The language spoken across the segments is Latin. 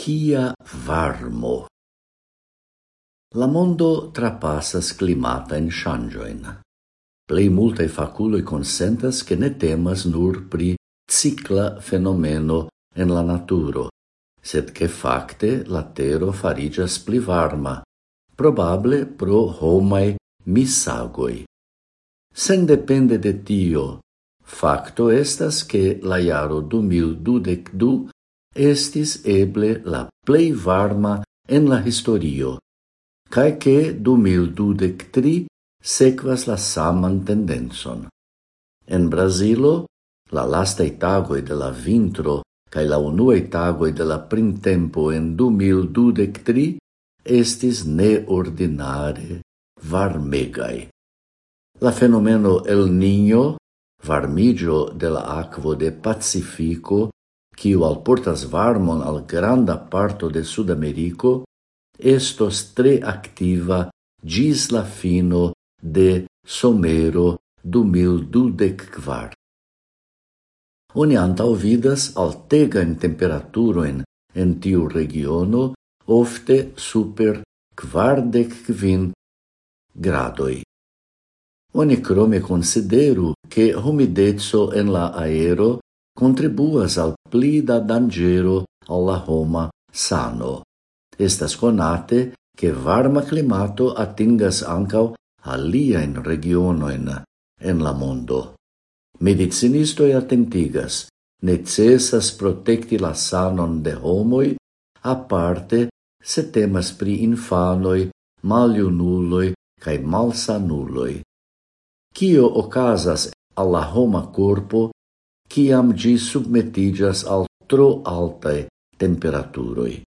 Kia varmo! La mondo trapassas climatain changioin. Plei multe faculoi consentas che ne temas nur pri cicla fenomeno en la naturo, sed che facte la tero farigas pli varma, probable pro homai misagoi. Sen depende de tio, facto estas che la iaro 2022 estis eble la plei varma en la historio, kaj ke 2023 sequas la saman tendenson. En Brazilo, la lasta tagoi de la vintro cae la unue tagoi de la printempo en 2023 estis neordinare varmegai. La fenomeno El Niño, varmigio de la aquo de Pacifico, kiu alportas varmon al granda parto de Sudameriko, estos tre activa gis la fino de somero du mil dudec quart. Oni antau vidas altegain temperaturoin en tiu regiono, ofte super quardec quin gradoi. Oni crome consideru che humidezzo en la aero contribuas al pli da dangero alla homa sano. Estas conate che varma climato atingas ankaŭ aliajn regionoin en la mondo. Medicinistoi attentigas, necessas protecti la sanon de homoi, aparte se temas pri infanoi, maljunuloj cae malsanuloi. Cio ocasas alla homa corpo ciam gi submetigas al tro altae temperaturoi.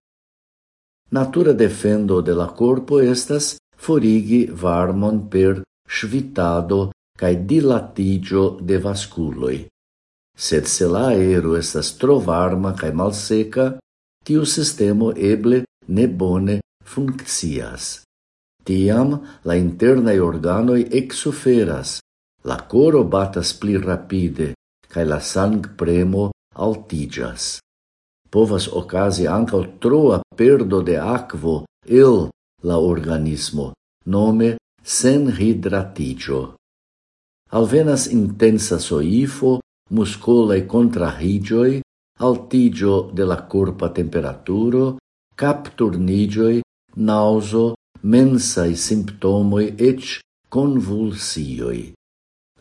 Natura defendo de la corpo estas forigi varmon per svitado cae dilatigio de vasculoi. Sed se la aero estas tro varma cae malseca, tiu sistemo eble ne bone funccias. Tiam la internae organoi exuferas, la coro batas pli rapide, cae la sang premo altigas. Povas ocasi ancao troa perdo de aquo il la organismo, nome sen hidratigio. Alvenas intensa soifo, muscolae contrahigioi, altigio de la corpa temperaturo, capturnigioi, nauso, mensai simptomoi ec convulsioi.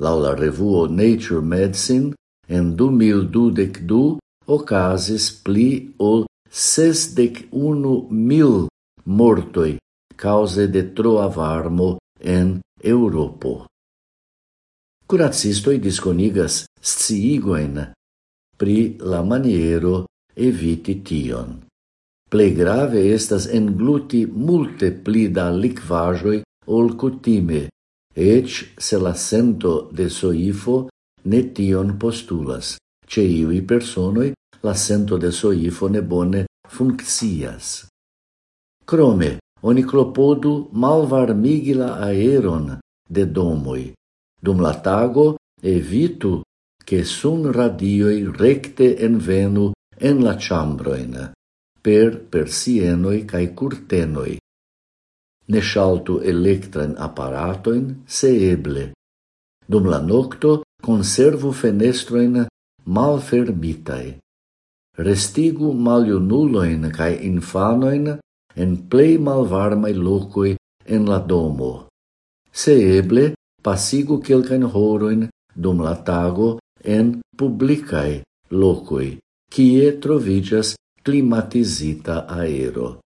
Laula revuo Nature Medicine, en du mil dudek du ocasis pli ol sesdec unu mil mortoi cause de troa varmo en Europo. Curacistoi disconigas sciigoen pri la maniero eviti tion. Plei grave estas engluti multe pli da liquajoi ol cutime, ec se la sento de soifo ne tion postulas. Ce iui personoi la sento de soifo ne bone funccias. Crome, oni clopodu malvarmigi la aeron de domoi. Dum la tago evitu che sun radioi recte envenu en la chambroin, per persienoi cae curtenoi. Ne shaltu electran apparatoin, se eble. Dum la nocto conservu fenestroin malfermitae. Restigu maliunuloin cae infanoin en plei malvarmai locoi en la domo. Se eble, pasigu quelcaen horoin dum la tago en publicae locoi, cie trovigas climatizita aero.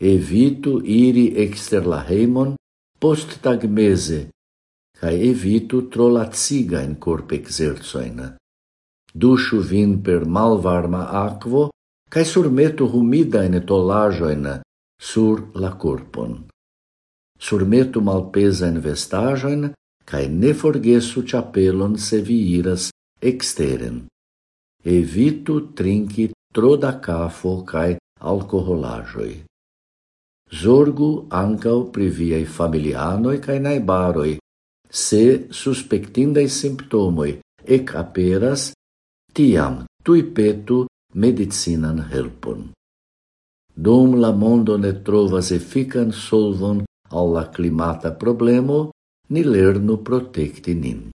Evitu iri exter la heimon post tagmese, cae evitu tro lacigain corp exerzoin. Dusciu vin per malvarma aquo, cae surmetu humidain tolajoin sur la corpon. Surmetu malpesain vestajoin, cae ne forgesu chapelon se vi iras exteren. Evitu trinki tro da cafo cae alcoholajoi. Zorgu ancau pri viei familianoi cae naibaroi, Se suspektindaj ec aperas, tiam tui petu medicinan helpon. Dum la mondo ne trovas efikan solvon al la climata problemo, ni lernu protecti nin.